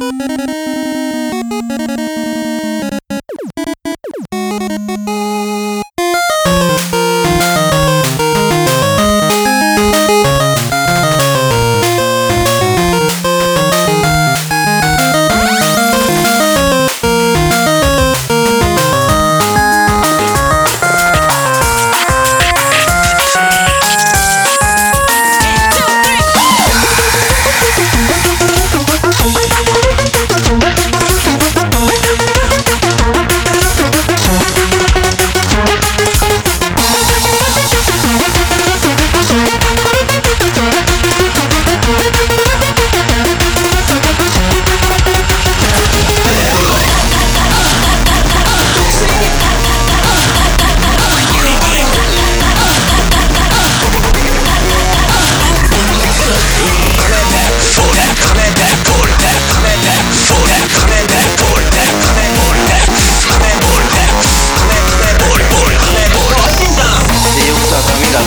Thank you.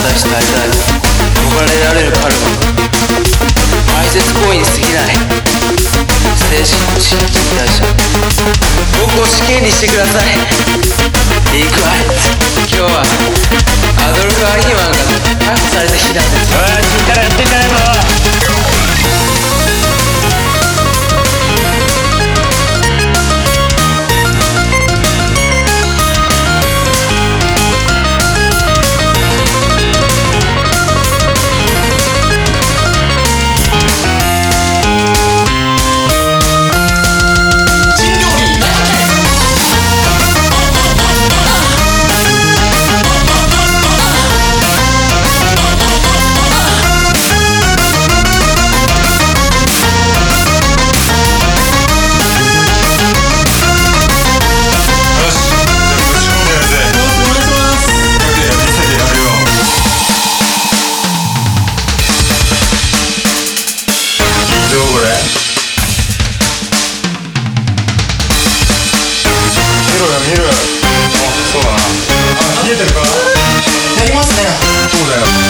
出した間に逃れられるカルマ排泄行為に過ぎない。精神の新陳代謝僕を死刑にしてください。いいかい今日はアドルフ・アイヒ見ろよ見あそうだな。あ冷えてるか。やりますね。そうだよ